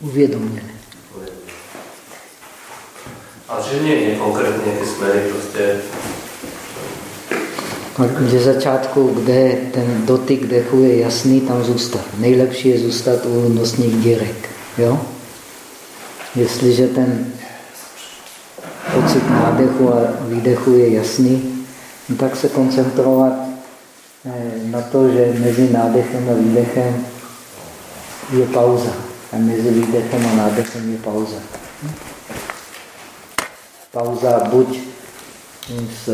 Uvědoměné. A že nie konkrétně ty směry prostě ze začátku, kde ten dotyk dechu je jasný, tam zůstat. Nejlepší je zůstat u nosních dírek. Jo? Jestliže ten pocit nádechu a výdechu je jasný, no tak se koncentrovat eh, na to, že mezi nádechem a výdechem je pauza. A mezi výdechem a nádechem je pauza. Pauza buď z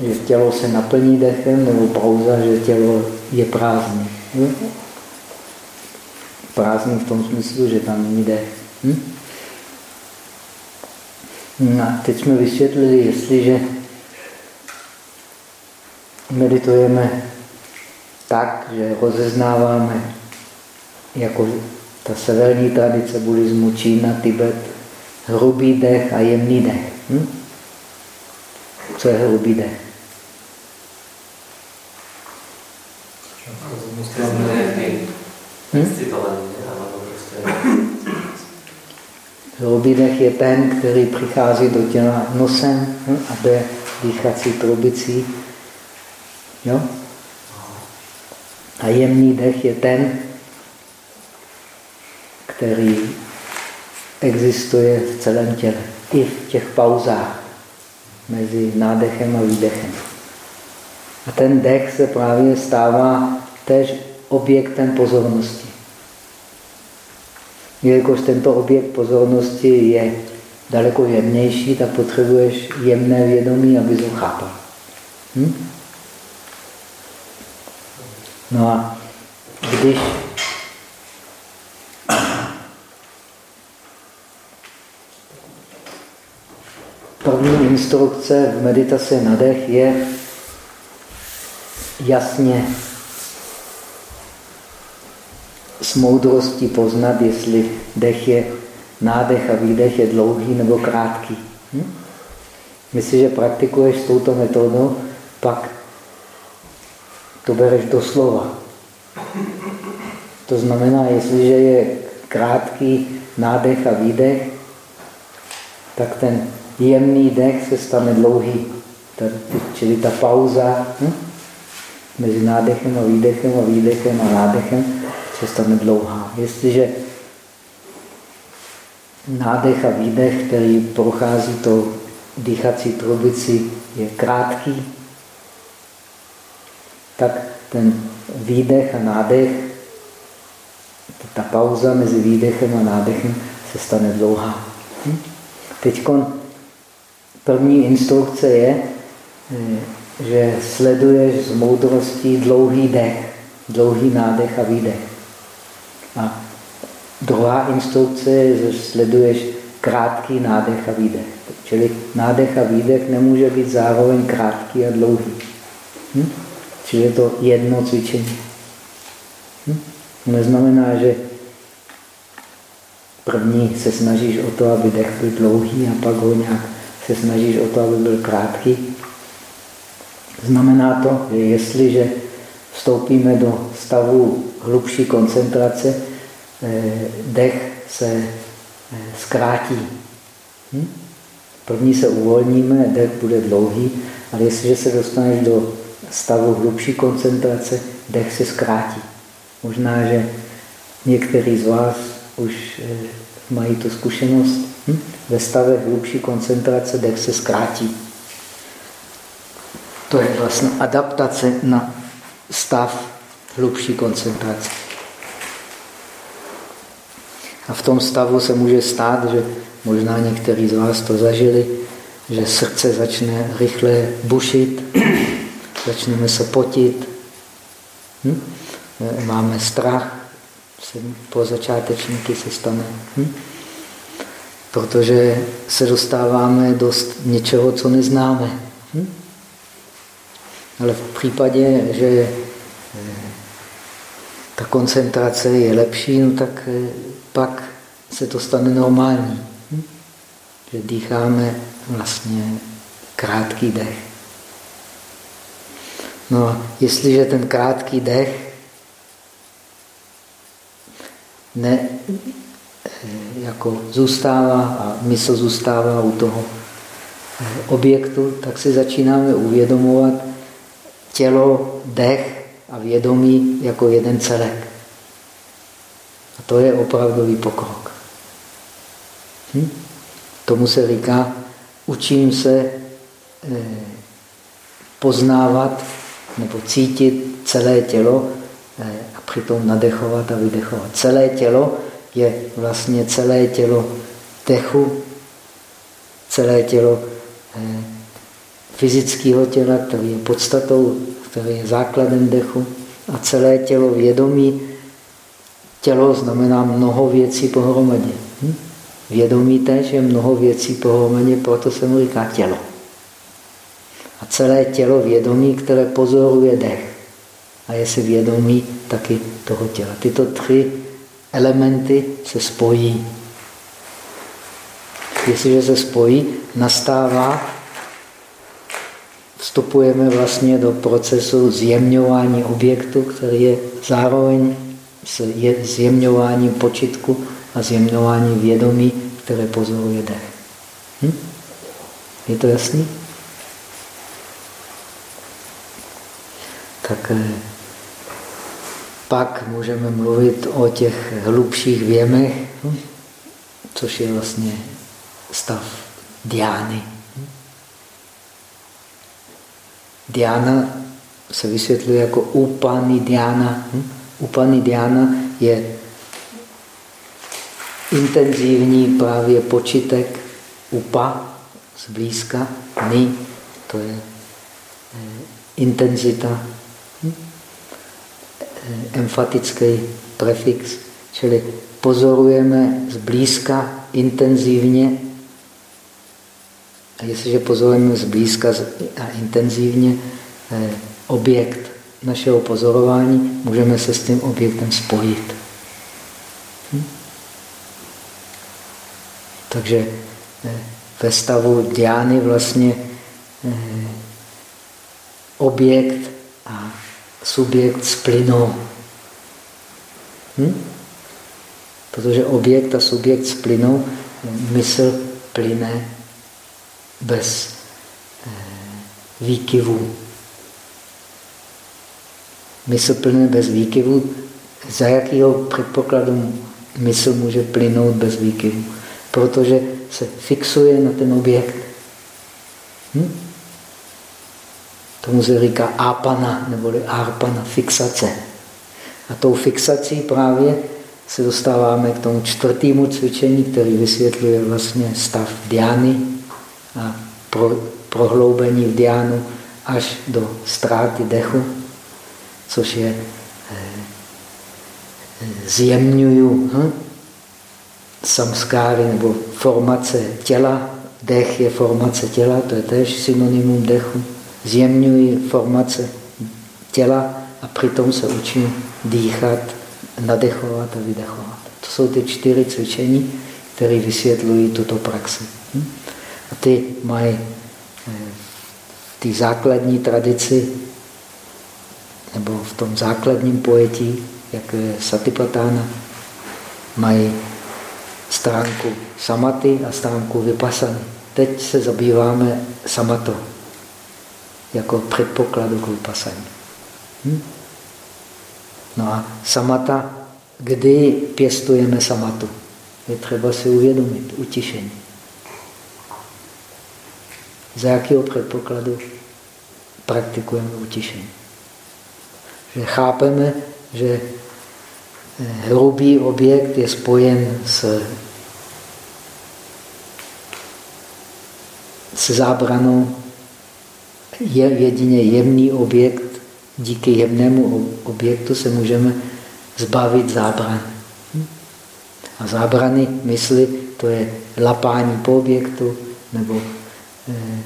že tělo se naplní dechem, nebo pauza, že tělo je prázdné. Hm? Prázdný v tom smyslu, že tam není dech. Hm? No teď jsme vysvětlili, jestliže meditujeme tak, že rozeznáváme jako ta severní tradice buddhismu, Čína, Tibet, hrubý dech a jemný dech. Hm? Co je hrubý dech? Hm? Hrubý dech je ten, který přichází do těla nosem hm? a jde dýchací trubicí. Jo? A jemný dech je ten, který existuje v celém těle, i v těch pauzách mezi nádechem a výdechem. A ten dech se právě stává tež objektem pozornosti. Jelikož tento objekt pozornosti je daleko jemnější, tak potřebuješ jemné vědomí, aby ho chápal. Hm? No a když první instrukce v meditaci na dech je jasně s moudrostí poznat, jestli dech je nádech a výdech je dlouhý nebo krátký. Hm? Jestliže praktikuješ s touto metodou, pak to bereš doslova. To znamená, jestliže je krátký nádech a výdech, tak ten jemný dech se stane dlouhý. Čili ta pauza hm? mezi nádechem a výdechem a výdechem a nádechem se stane dlouhá. Jestliže nádech a výdech, který prochází to dýchací trubici, je krátký, tak ten výdech a nádech, ta pauza mezi výdechem a nádechem se stane dlouhá. Hm? Teď první instrukce je, eh, že sleduješ z moudrostí dlouhý dech, dlouhý nádech a výdech. A druhá instrukce je, že sleduješ krátký nádech a výdech. Čili nádech a výdech nemůže být zároveň krátký a dlouhý. Hm? Čili je to jedno cvičení. Hm? Neznamená, že první se snažíš o to, aby dech byl dlouhý a pak ho nějak se snažíš o to, aby byl krátký. Znamená to, že jestliže vstoupíme do stavu hlubší koncentrace, eh, dech se eh, zkrátí. Hm? První se uvolníme, dech bude dlouhý, ale jestliže se dostaneš do stavu hlubší koncentrace, dech se zkrátí. Možná, že některý z vás už eh, mají tu zkušenost. Hm? Ve stavě hlubší koncentrace dech se zkrátí. To je vlastně adaptace na stav hlubší koncentrace. A v tom stavu se může stát, že možná někteří z vás to zažili, že srdce začne rychle bušit, začneme se potit, hm? máme strach, pro začátečníky se stane. Hm? Protože se dostáváme do něčeho, co neznáme. Hm? Ale v případě, že eh, ta koncentrace je lepší, no tak eh, pak se to stane normální. Hm? Že dýcháme vlastně krátký dech. No a jestliže ten krátký dech ne, eh, jako zůstává a mysl zůstává u toho eh, objektu, tak si začínáme uvědomovat tělo, dech a vědomí jako jeden celek. A to je opravdový pokrok. Hm? Tomu se říká, učím se eh, poznávat nebo cítit celé tělo eh, a přitom nadechovat a vydechovat. Celé tělo je vlastně celé tělo dechu, celé tělo eh, fyzického těla, který je podstatou, který je základem dechu a celé tělo vědomí. Tělo znamená mnoho věcí pohromadě. Hm? Vědomí též je mnoho věcí pohromadě, proto se mu říká tělo. Celé tělo vědomí, které pozoruje dech. A je si vědomí taky toho těla. Tyto tři elementy se spojí. Jestliže se spojí, nastává, vstupujeme vlastně do procesu zjemňování objektu, který je zároveň zjemňování počitku a zjemňování vědomí, které pozoruje dech. Hm? Je to jasný? Tak eh, pak můžeme mluvit o těch hlubších věmech, hm? což je vlastně stav diány. Hm? Diana se vysvětluje jako upany diana. Upany diana je intenzivní právě počitek upa zblízka, ni, to je eh, intenzita, hm? Emfatický prefix, čili pozorujeme zblízka intenzivně a jestliže pozorujeme zblízka a intenzivně eh, objekt našeho pozorování, můžeme se s tím objektem spojit. Hm? Takže eh, ve stavu diány vlastně eh, objekt a subjekt splynou. Hm? Protože objekt a subjekt splynou, mysl plyne bez eh, výkyvů. Mysl plyne bez výkyvů. Za jakého předpokladu mysl může plynout bez výkyvů? protože se fixuje na ten objekt. Hm? Tomu se říká ápana, neboli arpana, fixace. A tou fixací právě se dostáváme k tomu čtvrtému cvičení, který vysvětluje vlastně stav diány a pro, prohloubení v diánu až do ztráty dechu, což je eh zjemňuju. Hm? samskáry nebo formace těla. Dech je formace těla, to je též synonymum dechu. Zjemňuji formace těla a přitom se učím dýchat, nadechovat a vydechovat. To jsou ty čtyři cvičení, které vysvětlují tuto praxi. Hm? A ty mají eh, té základní tradici nebo v tom základním pojetí, jak je Satipatána, mají stránku samaty a stránku vypasany. Teď se zabýváme samatou jako předpokladu k vypasání. Hm? No a samata, kdy pěstujeme samatu? Je třeba si uvědomit, utišení. Za jakého předpokladu praktikujeme utišení? Že chápeme, že hrubý objekt je spojen s, s zábranou. Je jedině jemný objekt, díky jemnému objektu se můžeme zbavit zábran. A zábrany mysli, to je lapání po objektu, nebo eh,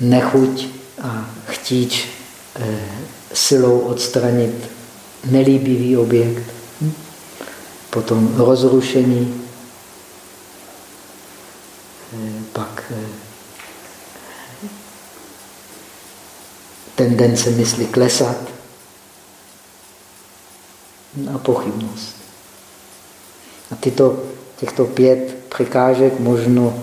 nechuť a chtíč eh, silou odstranit nelíbivý objekt, potom rozrušení, eh, pak eh, tendence mysli klesat a pochybnost. A tyto, těchto pět překážek možno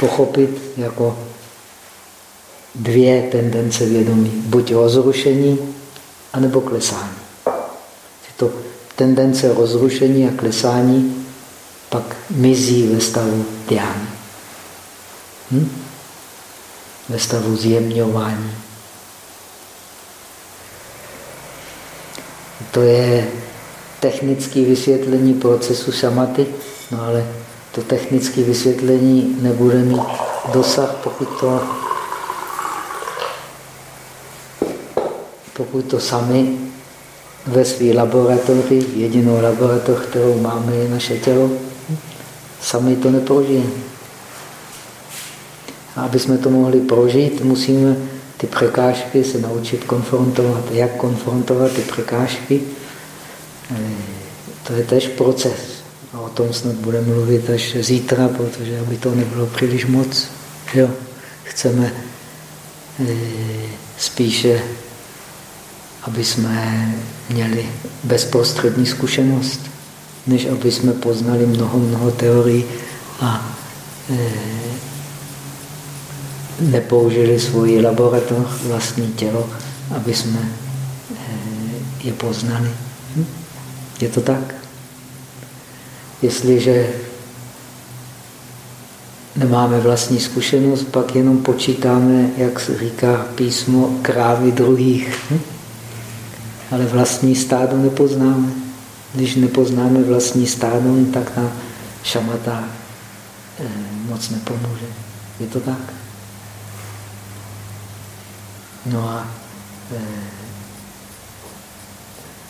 pochopit jako dvě tendence vědomí. Buď rozrušení, anebo klesání. Tyto tendence rozrušení a klesání pak mizí ve stavu diány. Hm? Ve stavu zjemňování. To je technické vysvětlení procesu šamaty, no ale to technické vysvětlení nebude mít dosah, pokud to, pokud to sami ve své laboratoři, jedinou laboratoř, kterou máme, je naše tělo, sami to neprožijeme. A aby jsme to mohli prožít, musíme ty překážky se naučit konfrontovat. Jak konfrontovat ty překážky? Eh, to je tež proces. A o tom snad budeme mluvit až zítra, protože aby to nebylo příliš moc. Jo? Chceme e, spíše, aby jsme měli bezprostřední zkušenost, než aby jsme poznali mnoho, mnoho teorií a e, nepoužili svoji laboratoř, vlastní tělo, aby jsme e, je poznali. Hm? Je to tak? Jestliže nemáme vlastní zkušenost, pak jenom počítáme, jak se říká písmo, krávy druhých. Hm? Ale vlastní stádo nepoznáme. Když nepoznáme vlastní stádo, tak ta šamata eh, moc nepomůže. Je to tak? No a eh,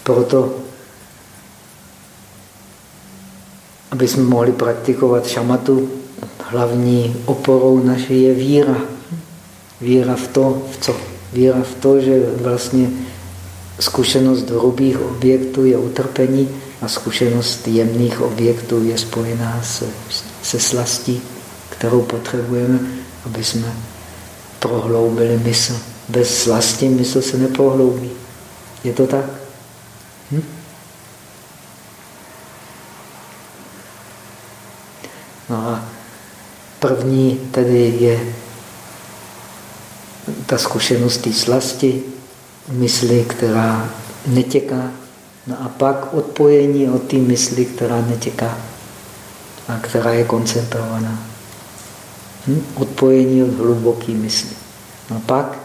proto aby jsme mohli praktikovat šamatu, hlavní oporou naší je víra. Víra v to, v co? Víra v to, že vlastně zkušenost hrubých objektů je utrpení a zkušenost jemných objektů je spojená se, se slastí, kterou potřebujeme, aby jsme prohloubili mysl. Bez slasti mysl se neprohloubí. Je to tak? Hm? No a první tedy je ta zkušenost té slasti, mysli, která netěká. No a pak odpojení od té mysli, která netěká a která je koncentrovaná. Hm? Odpojení od hluboké mysli. No a pak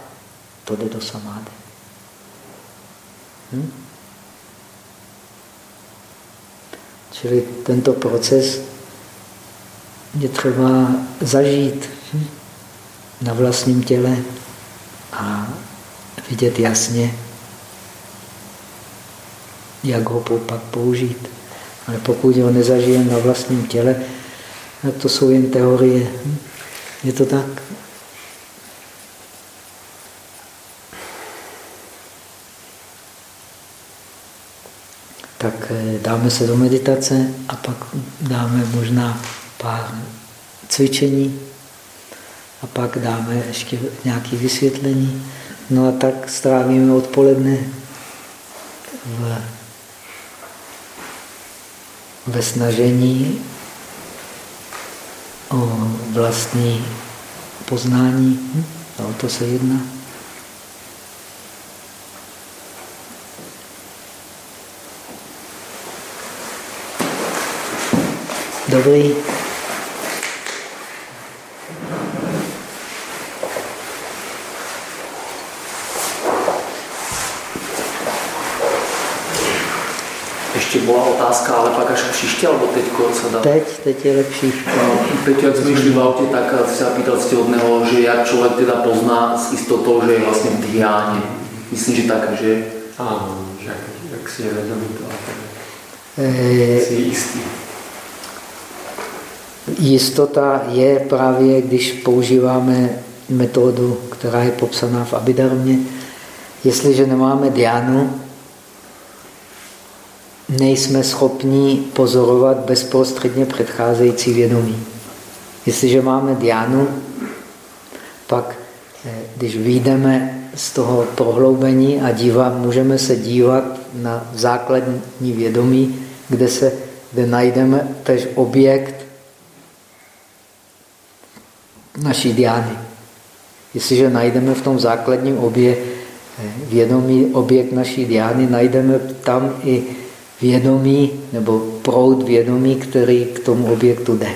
to jde do samády. Hm? Čili tento proces je třeba zažít na vlastním těle a vidět jasně, jak ho pak použít. Ale pokud ho nezažijeme na vlastním těle, to jsou jen teorie. Je to tak? Tak eh, dáme se do meditace a pak dáme možná pár cvičení a pak dáme ještě nějaké vysvětlení. No a tak strávíme odpoledne v, ve snažení o vlastní poznání. Hm? O to se jedná. Dobrý. bola otázka, ale pak až příště, alebo teď co dá? Teď, teď je lepší. Teď, jak jsme išli v autě, tak se pýtal jste od něho, že jak člověk teda pozná s jistotou, že je vlastně v diáně. Myslím, že tak, že? Ano, že jak, jak si je vědomý to, e... si je jistý. Jistota je právě, když používáme metodu, která je popsaná v Abidarmě. Jestliže nemáme diánu, nejsme schopni pozorovat bezprostředně předcházející vědomí. Jestliže máme diánu, pak když vyjdeme z toho prohloubení a dívá, můžeme se dívat na základní vědomí, kde, se, kde najdeme tež objekt naší diány. Jestliže najdeme v tom základním obě, vědomí objekt naší diány, najdeme tam i vědomí nebo proud vědomí, který k tomu objektu jde.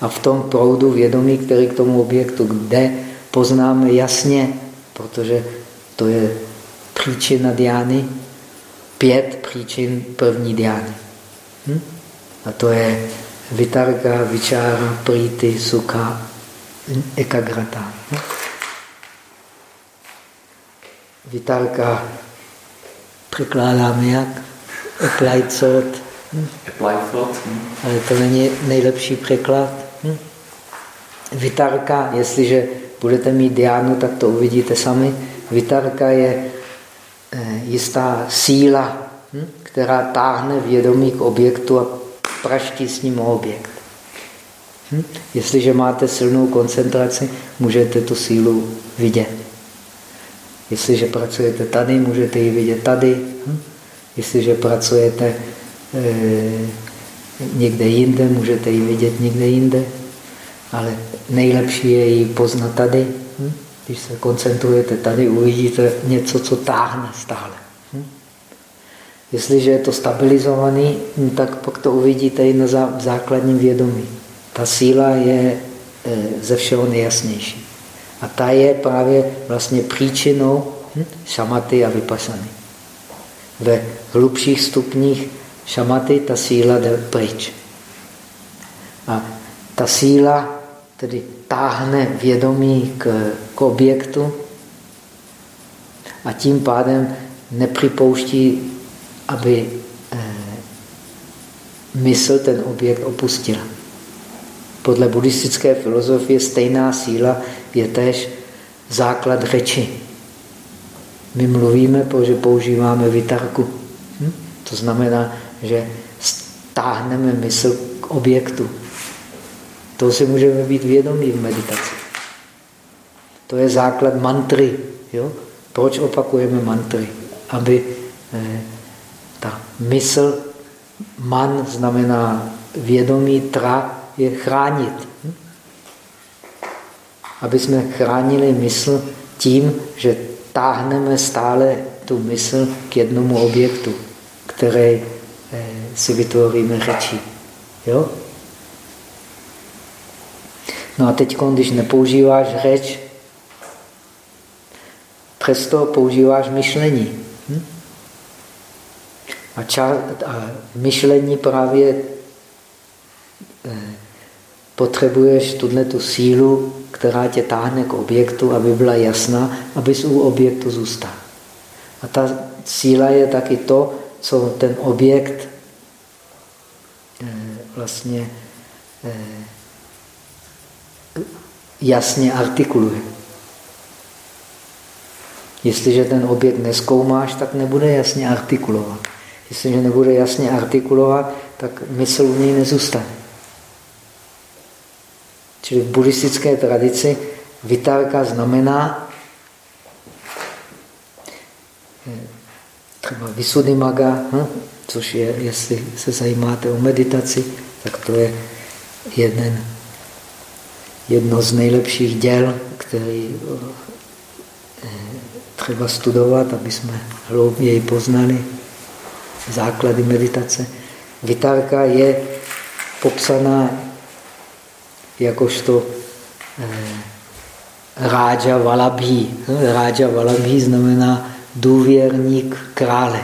A v tom proudu vědomí, který k tomu objektu jde, poznáme jasně, protože to je příčina diány, pět příčin první diány. Hm? A to je vitarga, vičára, prýty, sukha, ekagrata. Vitarka překládáme jak? Applied thought. Applied thought. Ale to není nejlepší překlad. Vitarka, jestliže budete mít diánu, tak to uvidíte sami. Vitarka je eh, jistá síla, hm? která táhne vědomí k objektu a praští s ním objekt. Hm? Jestliže máte silnou koncentraci, můžete tu sílu vidět. Jestliže pracujete tady, můžete ji vidět tady. Hm? Jestliže pracujete e, někde jinde, můžete ji vidět někde jinde. Ale nejlepší je ji poznat tady. Hm? Když se koncentrujete tady, uvidíte něco, co táhne stále. Jestliže je to stabilizovaný, hm, tak pak to uvidíte i na základním vědomí. Ta síla je e, ze všeho nejjasnější. A ta je právě vlastně příčinou hm, šamaty a vypasany. Ve hlubších stupních šamaty ta síla jde pryč. A ta síla tedy táhne vědomí k, k objektu a tím pádem nepřipouští, aby eh, mysl ten objekt opustila. Podle buddhistické filozofie stejná síla je též základ řeči. My mluvíme, protože používáme vytarku. Hm? To znamená, že stáhneme mysl k objektu. To si můžeme být vědomí v meditaci. To je základ mantry. Jo? Proč opakujeme mantry? Aby eh, mysl, man znamená vědomí, tra je chránit. Aby jsme chránili mysl tím, že táhneme stále tu mysl k jednomu objektu, který eh, si vytvoříme řečí. Jo? No a teď, když nepoužíváš řeč, přesto používáš myšlení. Hm? A, ča, a myšlení právě eh, potřebuješ tuhle tu sílu, která tě táhne k objektu, aby byla jasná, abys u objektu zůstal. A ta síla je taky to, co ten objekt eh, vlastně eh, jasně artikuluje. Jestliže ten objekt neskoumáš, tak nebude jasně artikulovat. Jestliže nebude jasně artikulovat, tak mysl u něj nezůstane. Čili v buddhistické tradici vitárka znamená třeba Visuddhimaga, hm? což je, jestli se zajímáte o meditaci, tak to je jeden jedno z nejlepších děl, který eh, třeba studovat, aby jsme hlouběji poznali základy meditace. Vitárka je popsaná jakožto eh, Rája Valabhi. Rája Valabhi znamená důvěrník krále.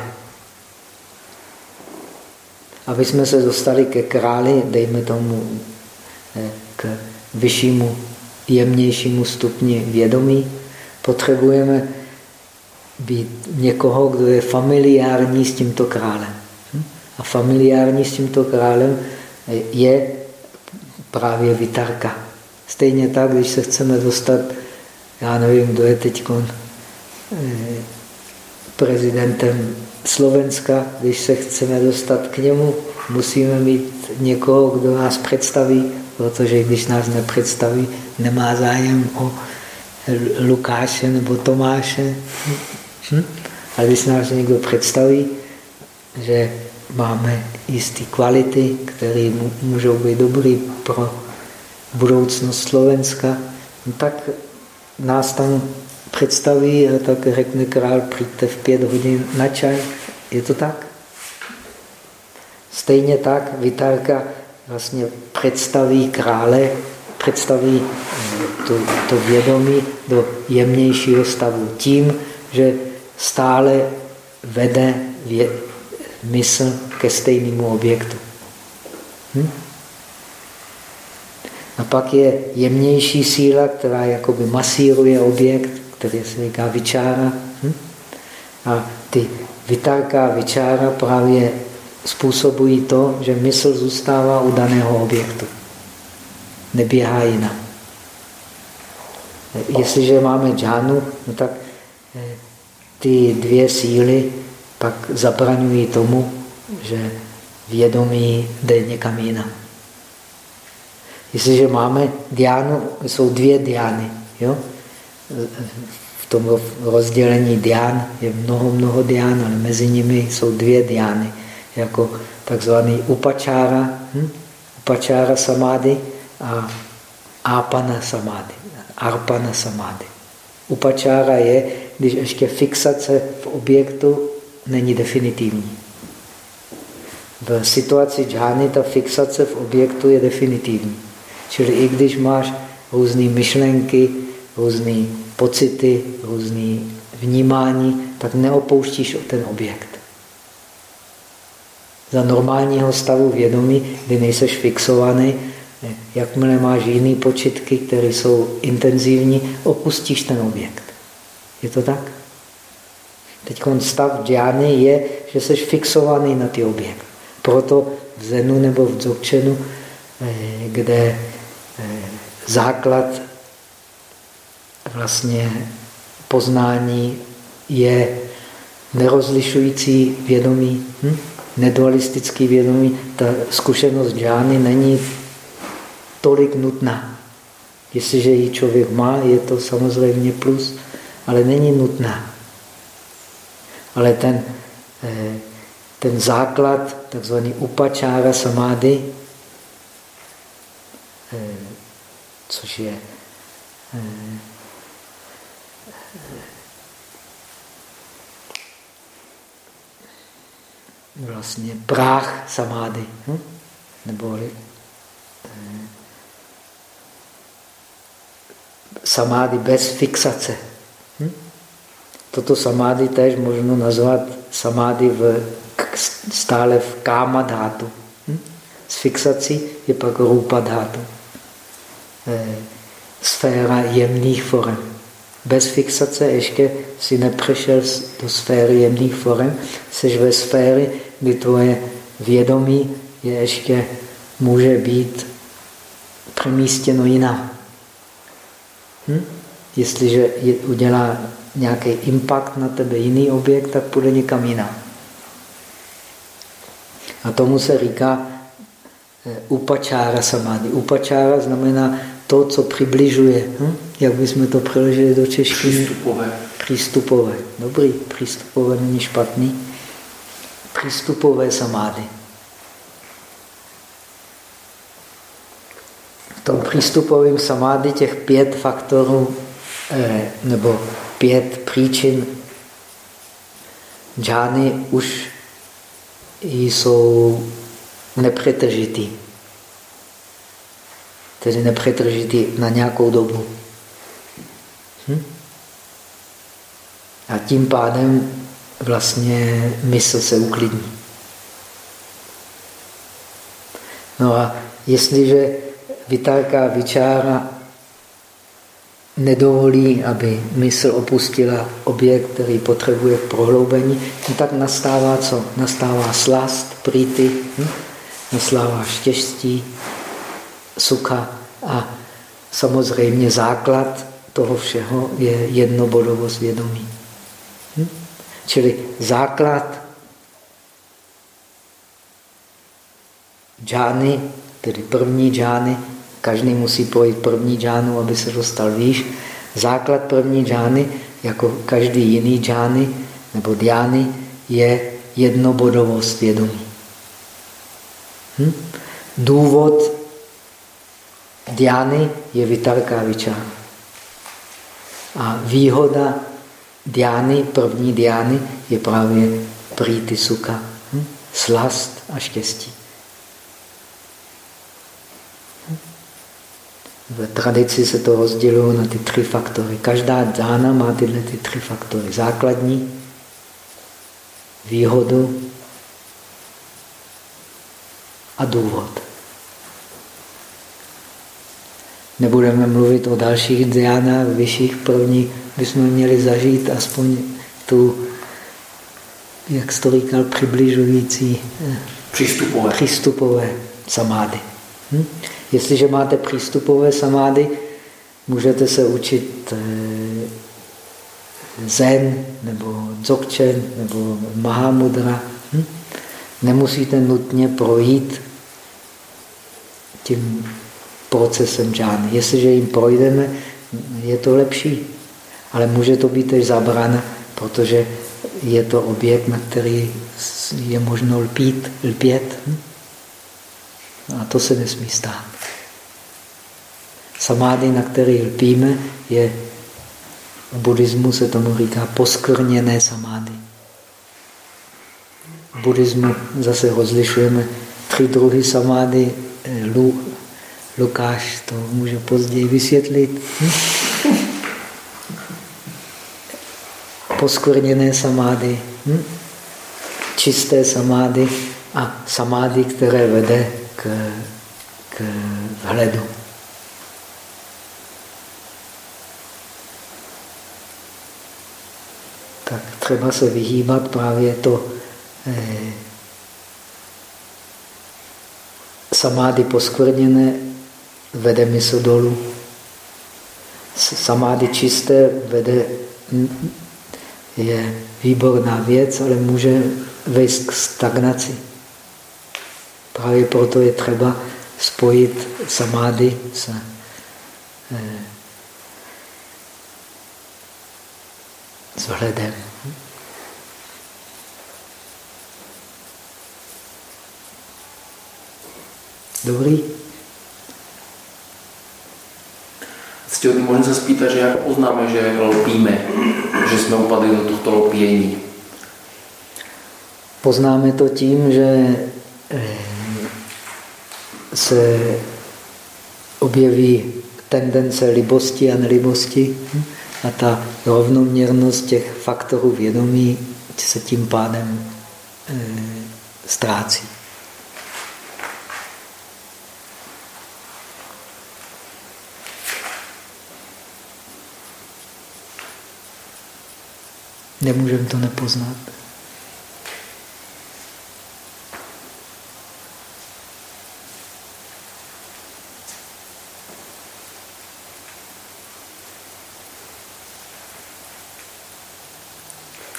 Aby jsme se dostali ke králi, dejme tomu eh, k vyššímu, jemnějšímu stupni vědomí, potřebujeme být někoho, kdo je familiární s tímto králem. Hm? A familiární s tímto králem je právě vitarka. Stejně tak, když se chceme dostat, já nevím, kdo je teď eh, prezidentem Slovenska, když se chceme dostat k němu, musíme mít někoho, kdo nás představí protože když nás nepředstaví, nemá zájem o Lukáše nebo Tomáše. Hm? Ale když se nás někdo představí, že máme jisté kvality, které můžou být dobré pro budoucnost Slovenska, no tak nás tam představí a tak řekne král, přijďte v pět hodin na čaj. Je to tak? Stejně tak Vitárka vlastně představí krále, představí eh, to, to vědomí do jemnějšího stavu tím, že stále vede mysl ke stejnému objektu. Hm? A pak je jemnější síla, která jakoby masíruje objekt, který se říká vyčára. Hm? A ty vytárka a vyčára právě způsobují to, že mysl zůstává u daného objektu. Neběhá jinam. Jestliže máme džánu, no tak eh, ty dvě síly pak zabraňují tomu, že vědomí jde někam jinam. Jestliže máme diánu, jsou dvě diány. Jo? V tom rozdělení dián je mnoho, mnoho dián, ale mezi nimi jsou dvě diány. Jako takzvaný upačára, hm? upačára samády a ápana samády, arpana samády. Upačára je, když ještě fixace v objektu není definitivní. V situaci džány ta fixace v objektu je definitivní. Čili i když máš různé myšlenky, různé pocity, různé vnímání, tak neopouštíš ten objekt. Za normálního stavu vědomí, kdy nejseš fixovaný, jakmile máš jiné počitky, které jsou intenzivní, opustíš ten objekt. Je to tak? Teď stav džány je, že jsi fixovaný na ty objekt. Proto v Zenu nebo v Dzogčenu, eh, kde eh, základ vlastně poznání je nerozlišující vědomí, hm? nedualistický vědomí. Ta zkušenost džány není tolik nutná. Jestliže ji člověk má, je to samozřejmě plus, ale není nutná. Ale ten, eh, ten základ, takzvaný upačára samády, eh, což je eh, vlastně práh samády, hm? nebo samády bez fixace. Hm? Toto samády tež možno nazvat samády v, stále v káma dhátu. Hm? S fixací je pak rupa dhátu. E, sféra jemných forem. Bez fixace ještě si nepřešel do sféry jemných forem, jsi ve sféry, kdy tvoje vědomí je ještě může být přemístěno jinam. Hm? Jestliže je, udělá nějaký impact na tebe jiný objekt, tak půjde někam jinam. A tomu se říká eh, upačára samády. Upačára znamená to, co přibližuje. Hm? Jak bychom to přeložili do češtiny? Přístupové. Přístupové. Dobrý, přístupové není špatný. Přístupové samády. V tom přístupovém samády těch pět faktorů eh, nebo pět příčin džány už jsou nepřetržitý. Tedy nepřetržitý na nějakou dobu. Hm? A tím pádem vlastně mysl se uklidní. No a jestliže vytárka vyčára nedovolí, aby mysl opustila objekt, který potřebuje prohloubení, no tak nastává co? Nastává slast, prýty, hm? nastává štěstí, sucha a samozřejmě základ toho všeho je jednobodovost vědomí. Hm? Čili základ džány, tedy první džány, každý musí projít první džánu, aby se dostal výš. Základ první džány, jako každý jiný džány nebo diány, je jednobodovost vědomí. Hm? Důvod diány je vitarka. A výhoda diány, první diány, je právě prýty suka. Hm? Slast a štěstí. V tradici se to rozděluje na ty tři faktory. Každá dhána má tyhle ty tři faktory. Základní, výhodu a důvod. Nebudeme mluvit o dalších dhyánách, vyšších první, bychom měli zažít aspoň tu, jak jsi to říkal, přibližující eh, přístupové, přístupové samády. Hm? Jestliže máte přístupové samády, můžete se učit eh, zen, nebo dzogchen, nebo mahamudra. Hm? Nemusíte nutně projít tím procesem džány. Jestliže jim projdeme, je to lepší. Ale může to být tež zabrana, protože je to objekt, na který je možno lpít, lpět. Hm? A to se nesmí stát. Samády, na který lpíme, je v buddhismu se tomu říká poskrněné samády. V buddhismu zase rozlišujeme tři druhy samády. Lu, Lukáš to může později vysvětlit. Poskvrněné samády, hm? čisté samády a samády, které vede k, k vhledu. Tak třeba se vyhýbat právě to eh, samády poskvrněné vede mysl dolů. Samády čisté vede, je výborná věc, ale může vést k stagnaci. Právě proto je třeba spojit samády s, eh, s vhledem. Dobrý? Ctělný, můžeme se spýtat, že jak poznáme, že lpíme, že jsme upadli do tohto lpění? Poznáme to tím, že eh, se objeví tendence libosti a nelibosti a ta rovnoměrnost těch faktorů vědomí se tím pádem e, ztrácí. Nemůžeme to nepoznat.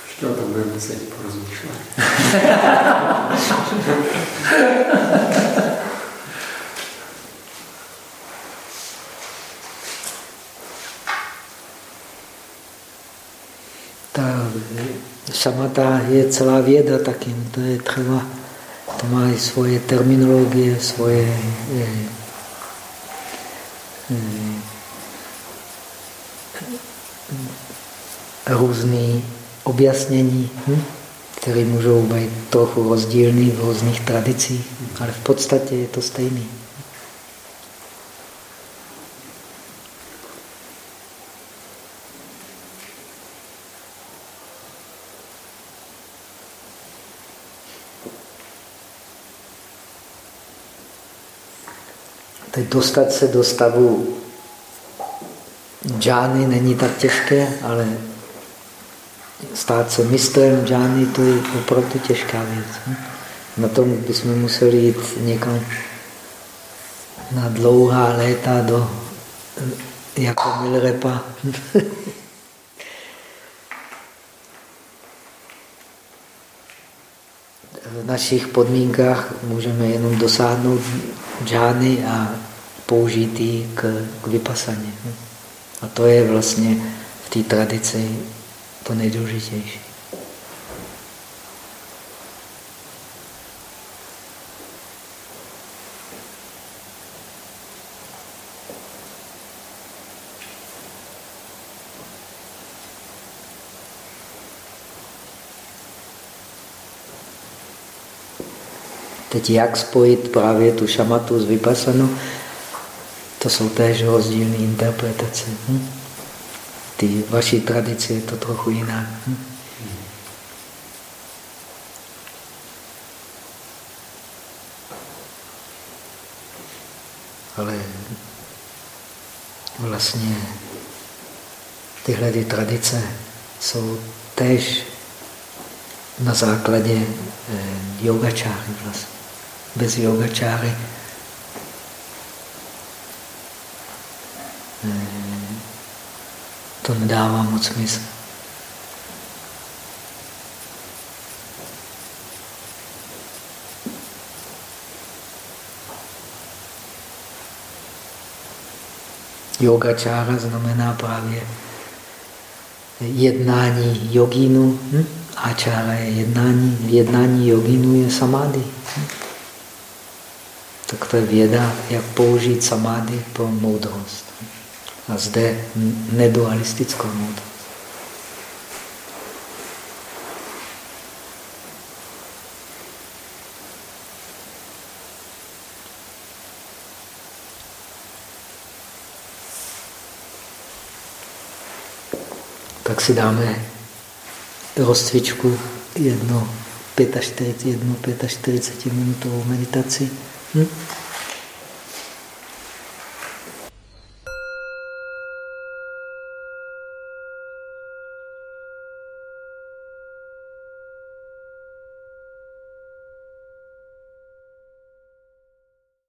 Ještě o tom budeme muset porozmýšlet. šamata je celá věda taky. To je třeba, to má i svoje terminologie, svoje je, je, různé objasnění, hm? které můžou být trochu rozdílné v různých tradicích, ale v podstatě je to stejné. Teď dostat se do stavu džány není tak těžké, ale stát se mistrem džány, to je opravdu těžká věc. Na tom bychom museli jít někam na dlouhá léta do jako Milrepa. v našich podmínkách můžeme jenom dosáhnout džány a použít ji k, k vypasaně. A to je vlastně v té tradici to nejdůležitější. Teď jak spojit právě tu šamatu s vypasanou, jsou též rozdílné interpretace. Hm? Ty vaší tradici je to trochu jinak. Hm? Ale vlastně tyhle ty tradice jsou též na základě eh, yogačáry vlastně bez yogačáry eh, to nedává moc smysl. Yogačára znamená právě jednání jogínu. Hm? Ačára je jednání. Jednání jogínu je samády. Hm? tak to je věda, jak použít samády pro moudrost. A zde nedualistickou moudrost. tak si dáme rozcvičku jedno 45, jednu 45 minutovou meditaci. Hm?